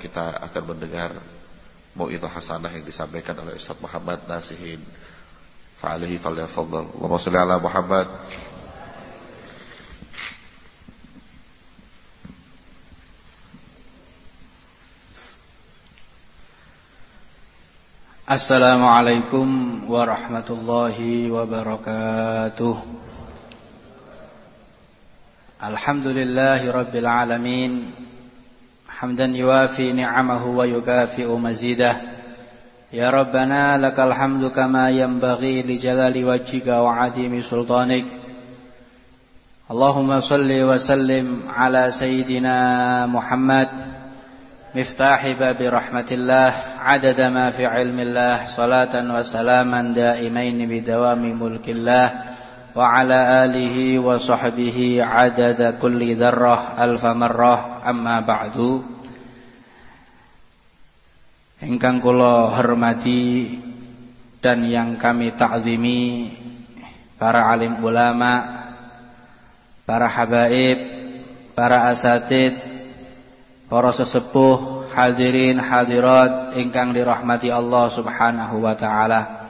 kita akan mendengar Mu'idhah hasanah yang disampaikan oleh Ustaz Muhammad Nasihin. Fa'alihi falyafadhal Allahumma salli ala Muhammad. Assalamualaikum warahmatullahi wabarakatuh. Alhamdulillahi rabbil alamin حمدا يوافي نعمه ويكافئ مزيده. يا ربنا لك الحمد كما ينبغي لجلال وجهك وعديم سلطانك. اللهم صل وسلم على سيدنا محمد. مفتاح باب رحمة الله عدد ما في علم الله صلاة وسلاما دائمين بدوام ملك الله. وعلى آله وصحبه عدد كل ذرة ألف مرة أما بعد Ingkang kula hormati dan yang kami takzimi para alim ulama, para habaib, para asatid, para sesepuh, hadirin hadirat ingkang dirahmati Allah Subhanahu wa taala.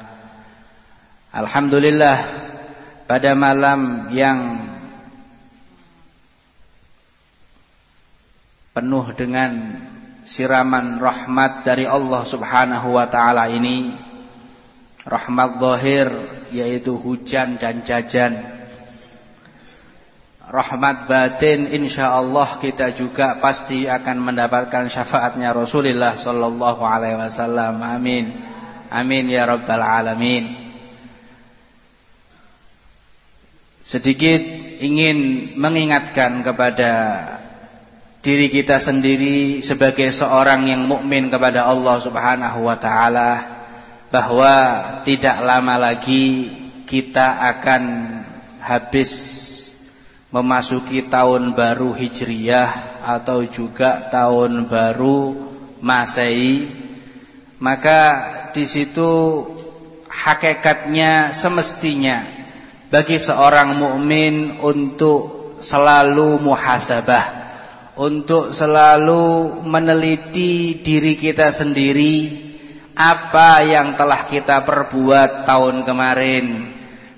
Alhamdulillah pada malam yang penuh dengan siraman rahmat dari Allah Subhanahu wa taala ini rahmat zahir yaitu hujan dan jajan rahmat batin insyaallah kita juga pasti akan mendapatkan syafaatnya Rasulullah sallallahu alaihi wasallam. Amin. Amin ya rabbal alamin Sedikit ingin mengingatkan kepada diri kita sendiri sebagai seorang yang mukmin kepada Allah Subhanahu wa taala bahwa tidak lama lagi kita akan habis memasuki tahun baru Hijriyah atau juga tahun baru Masehi. Maka di situ hakikatnya semestinya bagi seorang mukmin untuk selalu muhasabah, untuk selalu meneliti diri kita sendiri apa yang telah kita perbuat tahun kemarin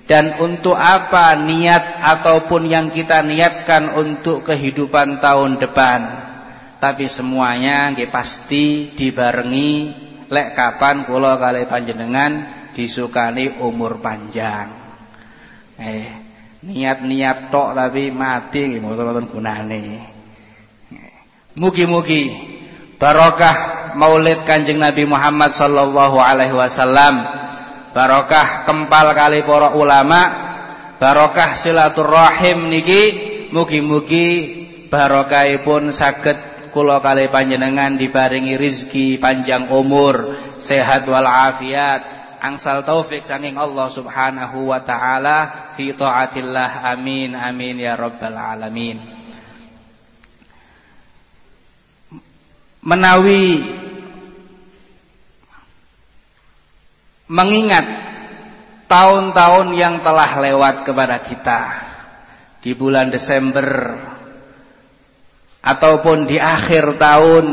dan untuk apa niat ataupun yang kita niatkan untuk kehidupan tahun depan. Tapi semuanya nggih pasti dibarengi lek kapan kula kali panjenengan disukani umur panjang. Eh, niat-niat tok tapi mati mboten gunane. Mugi-mugi barokah Maulid Kanjeng Nabi Muhammad sallallahu alaihi wasallam, barokah kempal kali para ulama, barokah silaturahim niki mugi-mugi barokahipun saged kula kali panjenengan dibaringi rizki panjang umur, sehat wal afiat angsal taufik saking Allah Subhanahu wa taala. Fi taatillah amin amin ya rabbal alamin. Menawi mengingat tahun-tahun yang telah lewat kepada kita. Di bulan Desember ataupun di akhir tahun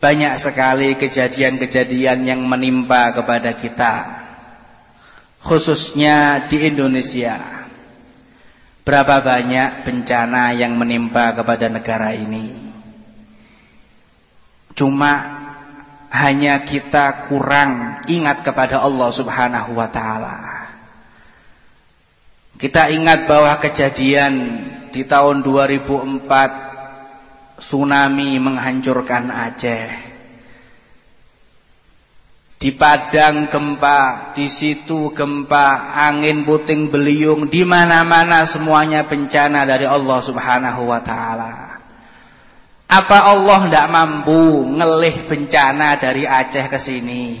banyak sekali kejadian-kejadian yang menimpa kepada kita Khususnya di Indonesia. Berapa banyak bencana yang menimpa kepada negara ini? Cuma hanya kita kurang ingat kepada Allah subhanahu wa ta'ala. Kita ingat bahwa kejadian di tahun 2004 tsunami menghancurkan Aceh. Di Padang gempa, di situ gempa, angin puting beliung, di mana-mana semuanya bencana dari Allah Subhanahu wa taala. Apa Allah tidak mampu ngelih bencana dari Aceh ke sini?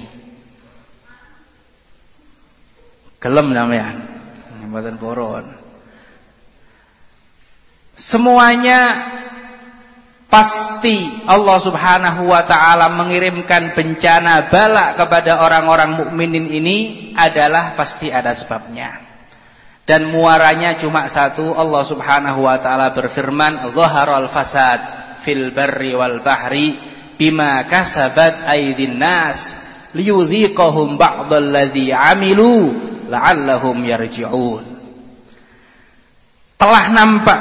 Gelem sampean. Mboten boron. Semuanya Pasti Allah subhanahu wa ta'ala mengirimkan bencana bala kepada orang-orang mukminin ini adalah pasti ada sebabnya. Dan muaranya cuma satu, Allah subhanahu wa ta'ala berfirman, Zaharal fasad, fil barri wal bahri bima kasabat aydin nas liyudhiqahum ba'dalladzi amilu la'allahum yarji'un telah nampak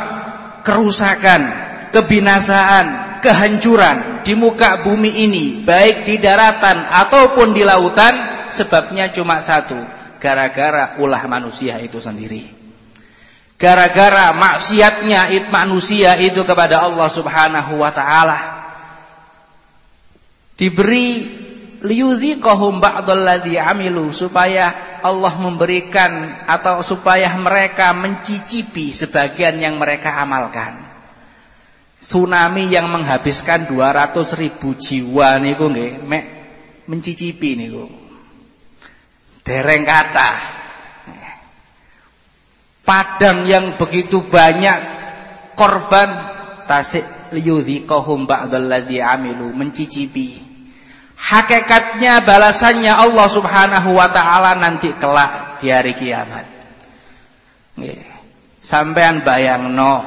kerusakan kebinasaan kehancuran di muka bumi ini baik di daratan ataupun di lautan sebabnya cuma satu gara-gara ulah manusia itu sendiri. Gara-gara maksiatnya manusia itu kepada Allah Subhanahu wa taala. Diberi liyudhiqahum ba'dalladzi amilu supaya Allah memberikan atau supaya mereka mencicipi sebagian yang mereka amalkan tsunami yang menghabiskan 200 ribu jiwa niku nggih mek mencicipi niku. Dereng kata padang yang begitu banyak korban tasik liyudhiqahum ba'dalladzi amilu mencicipi. Hakikatnya balasannya Allah Subhanahu wa taala nanti kelak di hari kiamat. Nggih. Sampean bayangno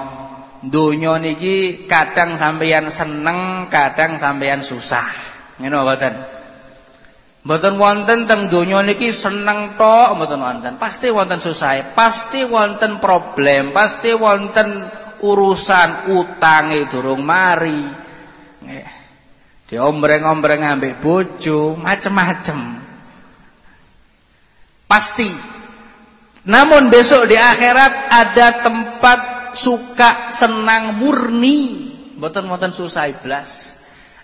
donya niki kadang sampeyan seneng kadang sampeyan susah ngono mboten Mboten wonten teng donya niki seneng tok mboten wonten. Pasti wonten susah, pasti wonten problem, pasti wonten urusan utange durung mari. Nggih. Diombreng-ombreng ambek bojo, macem-macem. Pasti. Namun besok di akhirat ada tempat suka senang murni. Mboten wonten susah iblas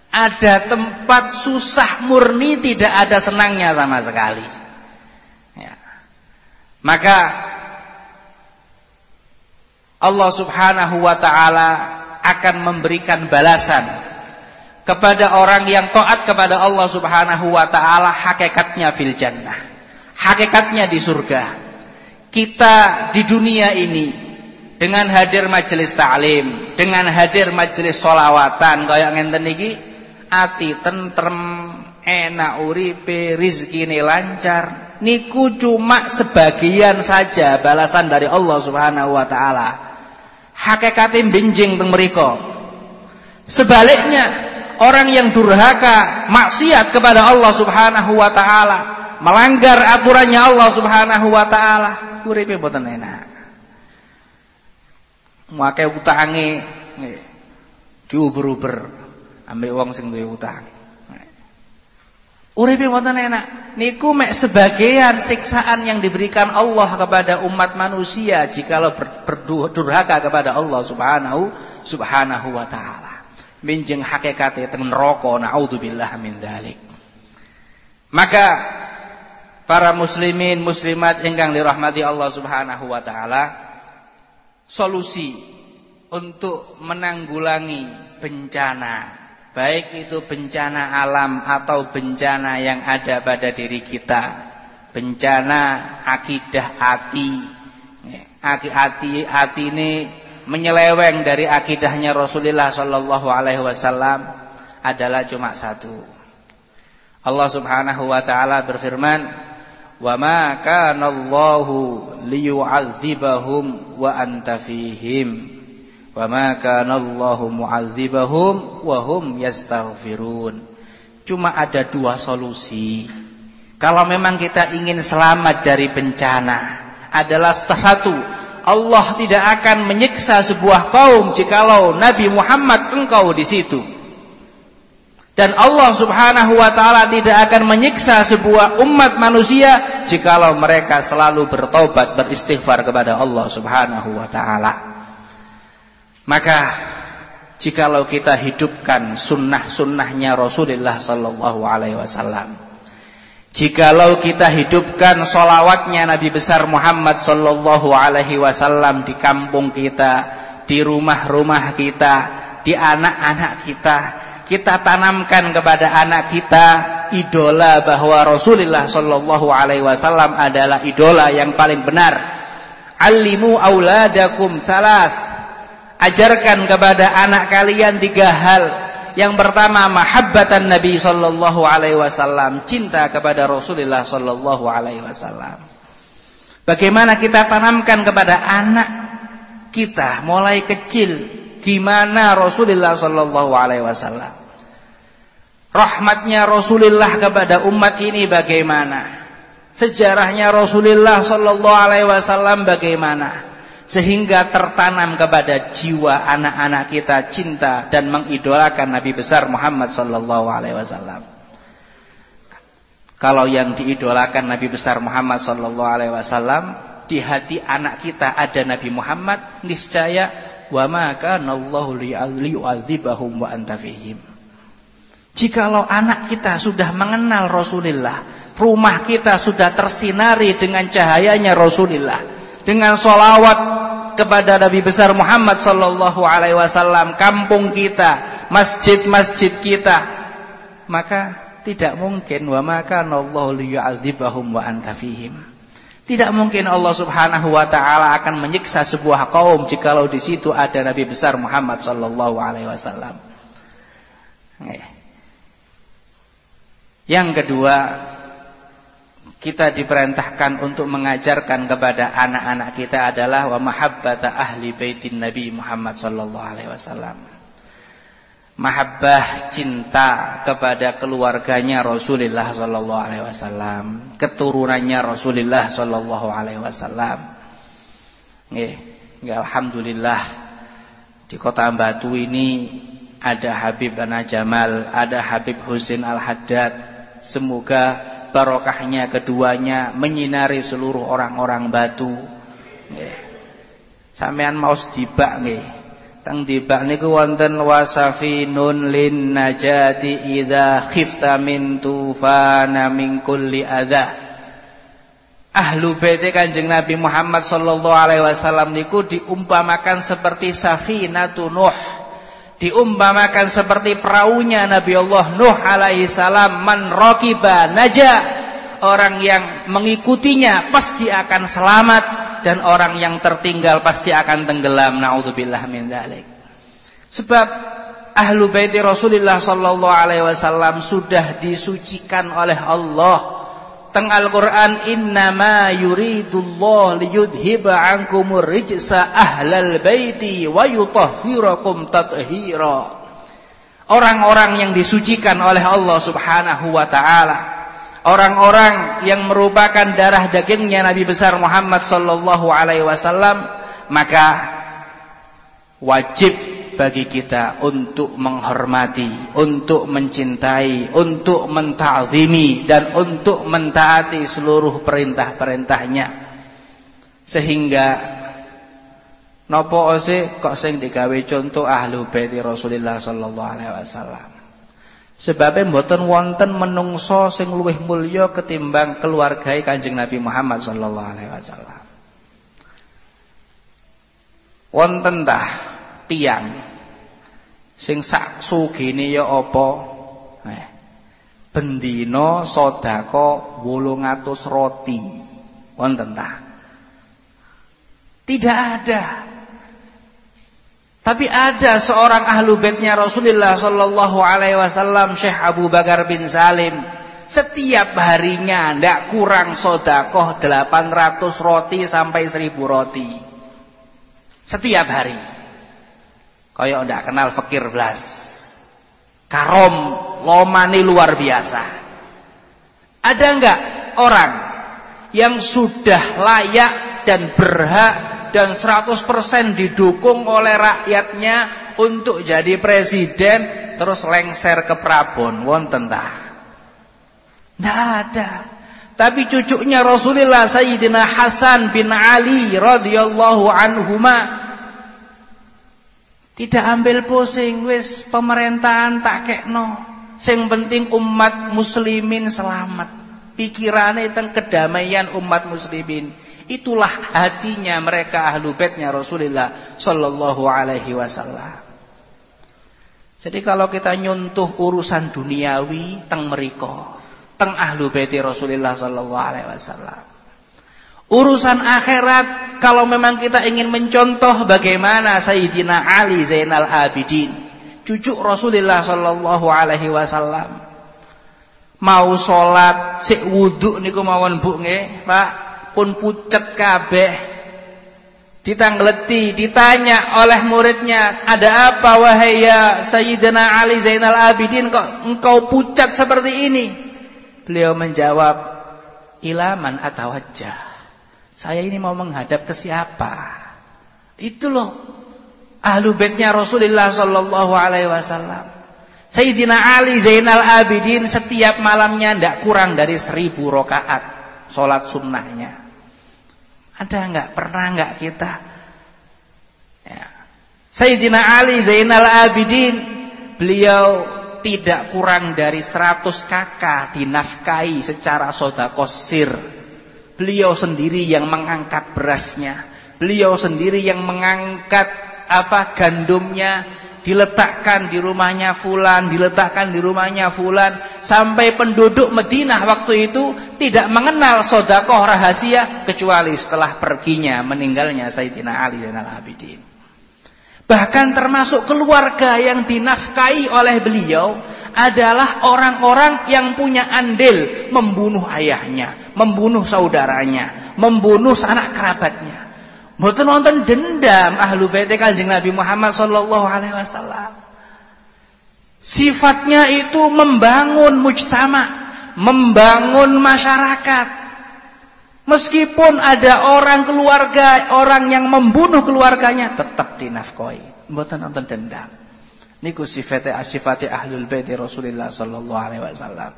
ada tempat susah murni tidak ada senangnya sama sekali. Ya. Maka Allah Subhanahu wa taala akan memberikan balasan kepada orang yang taat kepada Allah Subhanahu wa taala hakikatnya fil jannah. Hakikatnya di surga. Kita di dunia ini dengan hadir majelis ta'lim, dengan hadir majelis solawatan kaya ngenten iki ati tentrem, enak uripe, rizkine lancar. Niku cuma sebagian saja balasan dari Allah Subhanahu wa taala. Hakikatin benjing teng mriku. Sebaliknya, orang yang durhaka, maksiat kepada Allah Subhanahu wa taala, melanggar aturannya Allah Subhanahu wa taala, uripe mboten enak. Muake utange diuber-uber ambek wong sing duwe utang. Uripe wonten enak. Niku mek sebagian siksaan yang diberikan Allah kepada umat manusia jikalau berdurhaka kepada Allah Subhanahu Subhanahu wa taala. Minjeng hakikate teng neraka naudzubillah min dzalik. Maka para muslimin muslimat ingkang dirahmati Allah Subhanahu wa taala solusi untuk menanggulangi bencana baik itu bencana alam atau bencana yang ada pada diri kita. Bencana akidah hati. Hati hati ini menyeleweng dari akidahnya Rasulullah Shallallahu Alaihi Wasallam adalah cuma satu. Allah Subhanahu Wa Taala berfirman wa ma kana Allahu liyu'adzibahum wa anta fihim Wa ma kana Allahu mu'adzibahum wa hum yastaghfirun. Cuma ada dua solusi. Kalau memang kita ingin selamat dari bencana, adalah satu, Allah tidak akan menyiksa sebuah kaum jikalau Nabi Muhammad engkau di situ. Dan Allah Subhanahu wa taala tidak akan menyiksa sebuah umat manusia jikalau mereka selalu bertobat beristighfar kepada Allah Subhanahu wa taala. Maka jikalau kita hidupkan sunnah-sunnahnya Rasulullah Sallallahu Alaihi Wasallam, jikalau kita hidupkan solawatnya Nabi besar Muhammad Sallallahu Alaihi Wasallam di kampung kita, di rumah-rumah kita, di anak-anak kita, kita tanamkan kepada anak kita idola bahwa Rasulullah Sallallahu Alaihi Wasallam adalah idola yang paling benar. Alimu auladakum salas ajarkan kepada anak kalian tiga hal. Yang pertama mahabbatan Nabi sallallahu alaihi wasallam, cinta kepada Rasulullah sallallahu alaihi wasallam. Bagaimana kita tanamkan kepada anak kita mulai kecil gimana Rasulullah sallallahu alaihi wasallam. Rahmatnya Rasulullah kepada umat ini bagaimana? Sejarahnya Rasulullah sallallahu alaihi wasallam bagaimana? Sehingga tertanam kepada jiwa anak-anak kita cinta dan mengidolakan Nabi besar Muhammad sallallahu alaihi wasallam. Kalau yang diidolakan Nabi besar Muhammad sallallahu alaihi wasallam di hati anak kita ada Nabi Muhammad, niscaya wa ma kana Allahu liyu'adzibahum wa anta fihim. Jikalau anak kita sudah mengenal Rasulullah, rumah kita sudah tersinari dengan cahayanya Rasulullah, dengan solawat kepada Nabi besar Muhammad sallallahu alaihi wasallam, kampung kita, masjid-masjid kita, maka tidak mungkin wa maka Allah liyu'adzibahum wa anta fihim. Tidak mungkin Allah Subhanahu wa taala akan menyiksa sebuah kaum jikalau di situ ada Nabi besar Muhammad sallallahu alaihi wasallam. Yang kedua, kita diperintahkan untuk mengajarkan kepada anak-anak kita adalah wa mahabbata ahli baitin Nabi Muhammad sallallahu alaihi wasallam mahabbah cinta kepada keluarganya Rasulullah sallallahu alaihi wasallam, keturunannya Rasulullah sallallahu alaihi wasallam. Nggih, alhamdulillah di Kota Batu ini ada Habib Ana Jamal, ada Habib Husin Al-Haddad. Semoga barokahnya keduanya menyinari seluruh orang-orang Batu. Nggih. Sampean mau sedibak nggih. Tang dibak niku wonten wasafinun lin najati idza khifta min tufana min kulli adza. Ahlu bait Kanjeng Nabi Muhammad sallallahu alaihi wasallam niku diumpamakan seperti safinatu Nuh. Diumpamakan seperti perahunya Nabi Allah Nuh alaihi salam man raqiba naja. Orang yang mengikutinya pasti akan selamat dan orang yang tertinggal pasti akan tenggelam. Naudzubillah min dzalik sebab ahlu baiti Rasulullah sallallahu alaihi wasallam sudah disucikan oleh Allah. Teng Al-Qur'an innama yuridullah liyudhiba ankumur rijsa ahlal baiti wa yutahhirakum tathira. Orang-orang yang disucikan oleh Allah Subhanahu wa taala orang-orang yang merupakan darah dagingnya Nabi besar Muhammad sallallahu alaihi wasallam maka wajib bagi kita untuk menghormati, untuk mencintai, untuk menta'zimi dan untuk mentaati seluruh perintah-perintahnya. Sehingga nopo ose kok sing digawe contoh ahlu bait Rasulullah sallallahu alaihi wasallam. Sebabnya mboten wonten menungso sing luwih mulya ketimbang keluargai Kanjeng Nabi Muhammad sallallahu alaihi wasallam. Wonten tah tiang sing sak sugine ya apa? Eh, bendina sedekah 800 roti. Wonten tah? Tidak ada. Tapi ada seorang ahlu baitnya Rasulullah sallallahu alaihi wasallam Syekh Abu Bakar bin Salim setiap harinya ndak kurang sodakoh 800 roti sampai 1000 roti. Setiap hari. Kayak ndak kenal fakir belas. Karom lomani luar biasa. Ada enggak orang yang sudah layak dan berhak dan 100% didukung oleh rakyatnya untuk jadi presiden terus lengser ke Prabon. Wonten ta? Tidak ada. Tapi cucunya Rasulullah Sayyidina Hasan bin Ali radhiyallahu anhuma tidak ambil pusing wis pemerintahan tak kekno. Sing penting umat muslimin selamat. Pikirannya tentang kedamaian umat muslimin Itulah hatinya mereka ahlu baitnya Rasulullah sallallahu alaihi wasallam. Jadi kalau kita nyuntuh urusan duniawi teng meriko, teng ahlu baiti Rasulullah sallallahu alaihi wasallam. Urusan akhirat kalau memang kita ingin mencontoh bagaimana Sayyidina Ali Zainal Abidin, cucu Rasulullah sallallahu alaihi wasallam. Mau salat sik wudu niku mawon Bu nggih, Pak pun pucet kabeh Ditanggleti, ditanya oleh muridnya, "Ada apa wahai ya Sayyidina Ali Zainal Abidin kok engkau pucat seperti ini?" Beliau menjawab, "Ilaman atau wajah. Saya ini mau menghadap ke siapa?" Itu loh ahlu baitnya Rasulullah sallallahu alaihi wasallam. Sayyidina Ali Zainal Abidin setiap malamnya tidak kurang dari seribu rokaat sholat sunnahnya. Ada enggak? Pernah enggak kita? Ya. Sayyidina Ali Zainal Abidin beliau tidak kurang dari 100 kakak dinafkahi secara sodakosir. Beliau sendiri yang mengangkat berasnya. Beliau sendiri yang mengangkat apa gandumnya diletakkan di rumahnya fulan, diletakkan di rumahnya fulan sampai penduduk Madinah waktu itu tidak mengenal sodakoh rahasia kecuali setelah perginya meninggalnya Sayyidina Ali Zainal Abidin. Bahkan termasuk keluarga yang dinafkahi oleh beliau adalah orang-orang yang punya andil membunuh ayahnya, membunuh saudaranya, membunuh anak kerabatnya. Mboten nonton dendam ahlu bait Kanjeng Nabi Muhammad sallallahu alaihi wasallam. Sifatnya itu membangun mujtama, membangun masyarakat. Meskipun ada orang keluarga, orang yang membunuh keluarganya tetap dinafkahi. Mboten nonton dendam. Niku sifatnya sifatnya ahlul bait Rasulullah sallallahu alaihi wasallam.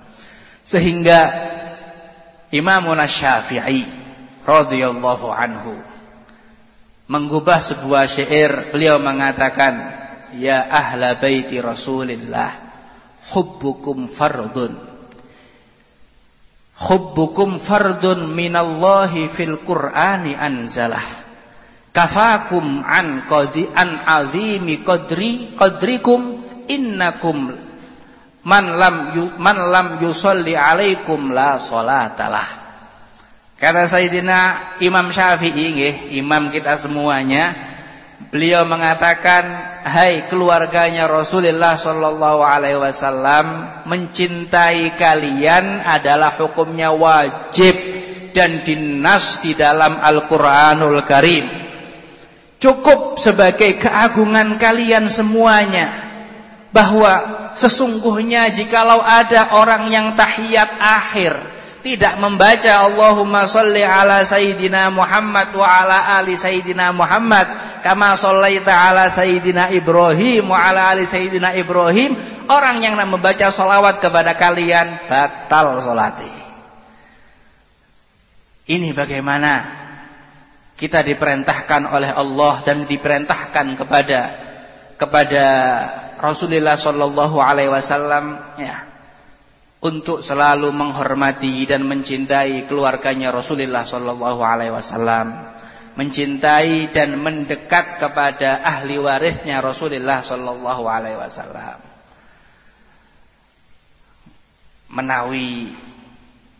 Sehingga Imam Syafi'i radhiyallahu anhu mengubah sebuah syair beliau mengatakan ya ahla baiti rasulillah hubbukum fardun hubbukum fardun minallahi fil qur'ani anzalah. Kafakum an qadi an azimi qadri qadrikum innakum man lam yu, man lam yusalli alaikum la salatalah. Kata Sayyidina Imam Syafi'i nggih, imam kita semuanya, beliau mengatakan, "Hai keluarganya Rasulullah sallallahu alaihi wasallam, mencintai kalian adalah hukumnya wajib dan dinas di dalam Al-Qur'anul Karim." Cukup sebagai keagungan kalian semuanya bahwa sesungguhnya jikalau ada orang yang tahiyat akhir tidak membaca Allahumma salli ala Sayyidina Muhammad wa ala ali Sayyidina Muhammad kama sallaita ala Sayyidina Ibrahim wa ala ali Sayyidina Ibrahim. Orang yang membaca salawat kepada kalian batal salati ini bagaimana kita diperintahkan oleh Allah dan diperintahkan kepada kepada Rasulullah sallallahu alaihi wasallam ya untuk selalu menghormati dan mencintai keluarganya Rasulullah sallallahu alaihi wasallam, mencintai dan mendekat kepada ahli warisnya Rasulullah sallallahu alaihi wasallam. Menawi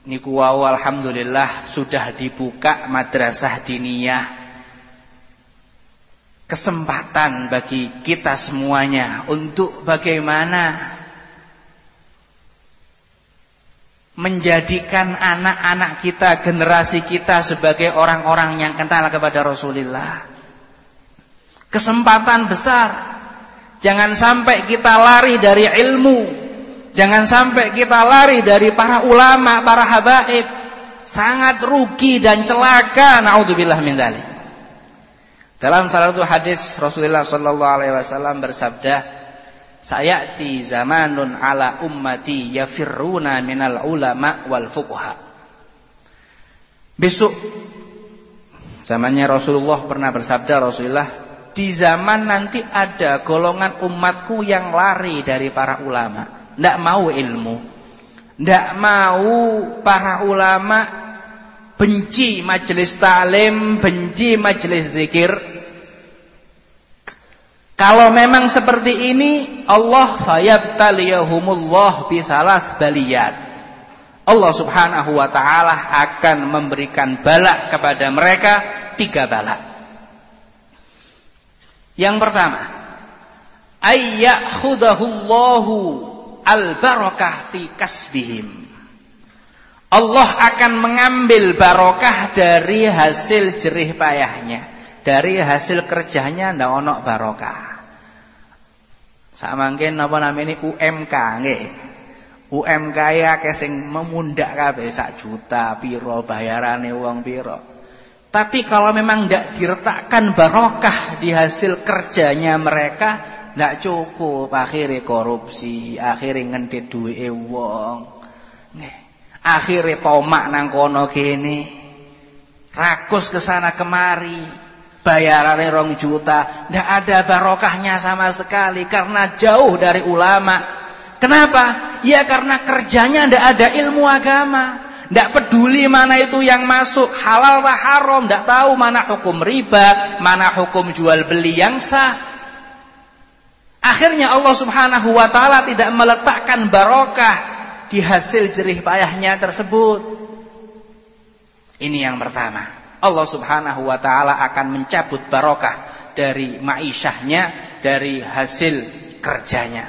niku alhamdulillah sudah dibuka madrasah diniyah kesempatan bagi kita semuanya untuk bagaimana menjadikan anak-anak kita, generasi kita sebagai orang-orang yang kental kepada Rasulullah. Kesempatan besar. Jangan sampai kita lari dari ilmu. Jangan sampai kita lari dari para ulama, para habaib. Sangat rugi dan celaka. Naudzubillah min dzalik. Dalam salah satu hadis Rasulullah sallallahu alaihi wasallam bersabda, sayati zamanun ala ummati yafirruna minal ulama wal fuqaha. Besok zamannya Rasulullah pernah bersabda Rasulullah di zaman nanti ada golongan umatku yang lari dari para ulama. Ndak mau ilmu. Ndak mau para ulama benci majelis talim benci majelis zikir kalau memang seperti ini Allah fayabtaliyahumullah bisalas baliyat. Allah Subhanahu wa taala akan memberikan bala kepada mereka tiga bala. Yang pertama, ayyakhudahullahu al-barakah fi kasbihim. Allah akan mengambil barokah dari hasil jerih payahnya dari hasil kerjanya ndak ono barokah. Samangke napa namanya UMK nggih. UMK ya sing memundak kabeh sak juta piro bayarane wong piro. Tapi kalau memang tidak diletakkan barokah di hasil kerjanya mereka, tidak cukup. Akhirnya korupsi, akhirnya ngentit duit wong. Akhirnya tomak nang kono kene. Rakus ke sana kemari. Bayarannya rong juta. Tidak ada barokahnya sama sekali. Karena jauh dari ulama. Kenapa? Ya karena kerjanya tidak ada ilmu agama. Tidak peduli mana itu yang masuk halal atau haram, tidak tahu mana hukum riba, mana hukum jual beli yang sah. Akhirnya Allah Subhanahu wa taala tidak meletakkan barokah di hasil jerih payahnya tersebut. Ini yang pertama. Allah Subhanahu wa taala akan mencabut barokah dari maishahnya, dari hasil kerjanya.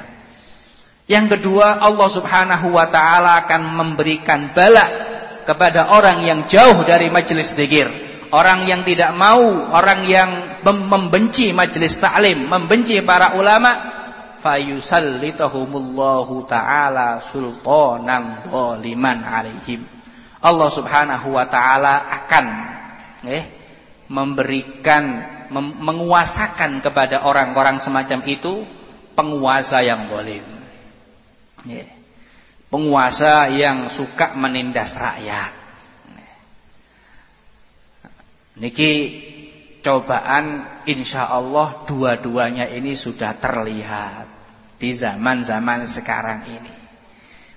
Yang kedua, Allah Subhanahu wa taala akan memberikan bala kepada orang yang jauh dari majelis zikir, orang yang tidak mau, orang yang membenci majelis taklim, membenci para ulama, fayusallitahumullahu taala sultanan dhaliman alaihim. Allah Subhanahu wa taala akan eh, memberikan mem menguasakan kepada orang-orang semacam itu penguasa yang zalim. Yeah penguasa yang suka menindas rakyat. Niki cobaan insya Allah dua-duanya ini sudah terlihat di zaman-zaman sekarang ini.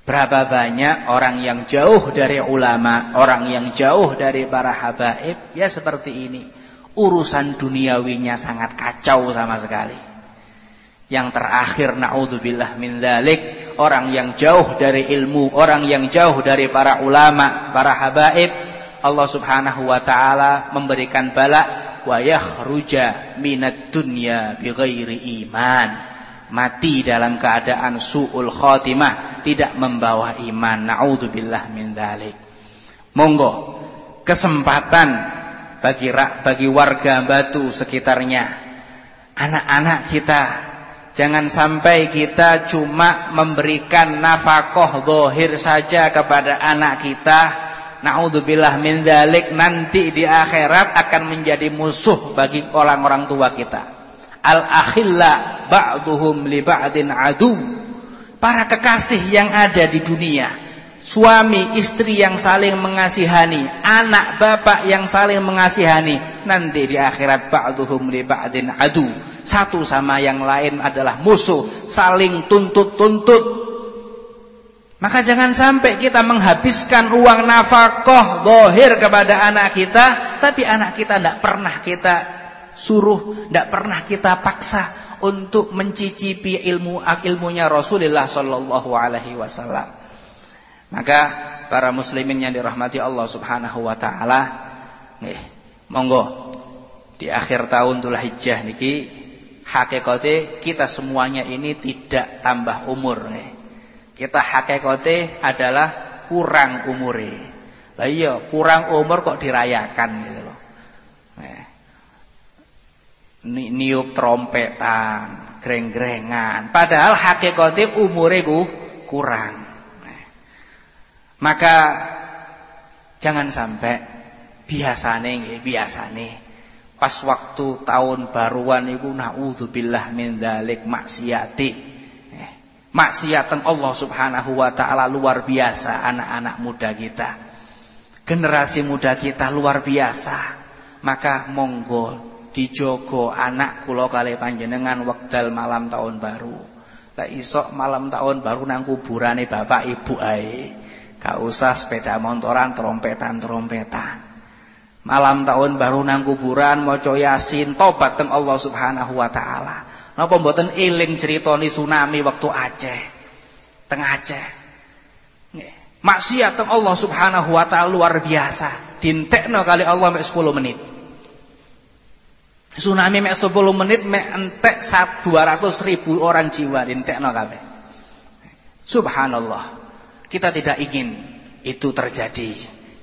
Berapa banyak orang yang jauh dari ulama, orang yang jauh dari para habaib, ya seperti ini. Urusan duniawinya sangat kacau sama sekali. Yang terakhir naudzubillah min dzalik, orang yang jauh dari ilmu, orang yang jauh dari para ulama, para habaib, Allah Subhanahu wa taala memberikan bala wa yakhruja minad dunya bighairi iman. Mati dalam keadaan suul khatimah, tidak membawa iman. Naudzubillah min dzalik. Monggo kesempatan bagi bagi warga Batu sekitarnya, anak-anak kita Jangan sampai kita cuma memberikan nafkah zahir saja kepada anak kita. Naudzubillah min dzalik nanti di akhirat akan menjadi musuh bagi orang-orang tua kita. Al akhilla ba'duhum li ba'din adu. Para kekasih yang ada di dunia, suami istri yang saling mengasihani, anak bapak yang saling mengasihani, nanti di akhirat ba'duhum li ba'din adu satu sama yang lain adalah musuh, saling tuntut-tuntut. Maka jangan sampai kita menghabiskan uang nafkah dohir kepada anak kita, tapi anak kita tidak pernah kita suruh, tidak pernah kita paksa untuk mencicipi ilmu ilmunya Rasulullah Shallallahu Alaihi Wasallam. Maka para muslimin yang dirahmati Allah Subhanahu Wa Taala, nih, monggo di akhir tahun Dzulhijjah niki hakikate kita semuanya ini tidak tambah umur nih. Kita hakikate adalah kurang umure. Lah iya, kurang umur kok dirayakan gitu loh. Nih. Niup trompetan, greng-grengan. Padahal hakikate umure ku kurang. Maka jangan sampai biasane nggih, biasane. Pas waktu tahun baruan iku naudzubillah min dzalik maksiati. Eh, maksiatan Allah Subhanahu wa taala luar biasa anak-anak muda kita. Generasi muda kita luar biasa. Maka monggo dijogo anak kula kali panjenengan wekdal malam tahun baru lah isok malam tahun baru nang kuburane bapak ibu ae gak usah sepeda motoran trompetan-trompetan Malam tahun baru nang kuburan maca Yasin tobat teng Allah Subhanahu wa taala. Napa mboten eling critani tsunami waktu Aceh. Teng Aceh. Maksiat teng Allah Subhanahu wa taala luar biasa. Dintekno kali Allah mek 10 menit. Tsunami mek 10 menit mek entek 200 ribu orang jiwa dintekno kabeh. Subhanallah. Kita tidak ingin itu terjadi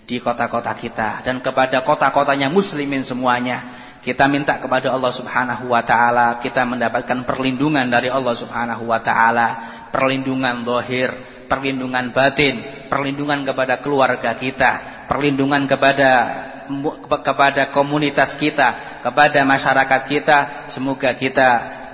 di kota-kota kita dan kepada kota-kotanya muslimin semuanya. Kita minta kepada Allah Subhanahu wa taala, kita mendapatkan perlindungan dari Allah Subhanahu wa taala, perlindungan zahir, perlindungan batin, perlindungan kepada keluarga kita, perlindungan kepada kepada komunitas kita, kepada masyarakat kita. Semoga kita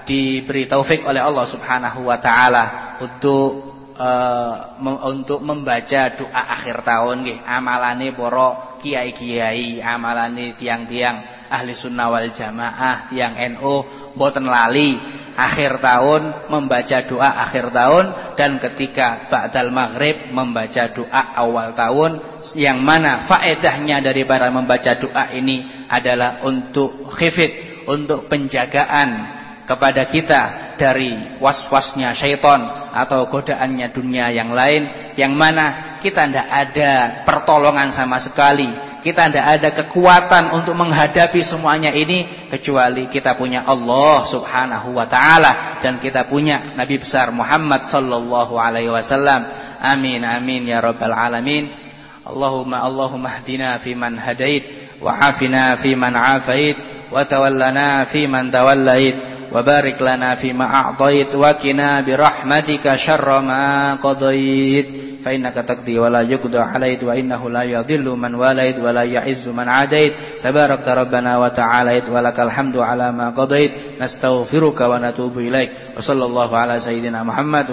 diberi taufik oleh Allah Subhanahu wa taala untuk uh, untuk membaca doa akhir tahun nggih. Amalane para kiai-kiai, amalane tiang-tiang ahli sunnah wal jamaah yang NU boten lali akhir tahun membaca doa akhir tahun dan ketika ba'dal maghrib membaca doa awal tahun yang mana faedahnya daripada membaca doa ini adalah untuk khifit untuk penjagaan kepada kita dari was-wasnya syaitan atau godaannya dunia yang lain yang mana kita tidak ada pertolongan sama sekali kita tidak ada kekuatan untuk menghadapi semuanya ini kecuali kita punya Allah Subhanahu wa taala dan kita punya Nabi besar Muhammad sallallahu alaihi wasallam. Amin amin ya rabbal alamin. Allahumma Allahumma hdina fi man hadait wa afina fi man afait wa tawallana fi man tawallait wa barik lana fi ma a'tait wa qina bi rahmatika syarra ma qadait fa innaka taqdi wa la yuqda alait wa innahu la yadhillu man walait wa la ya'izzu man adait tabarakta rabbana wa ta'alait wa lakal hamdu ala ma qadait nastaghfiruka wa natubu ilaik wa sallallahu ala sayyidina Muhammad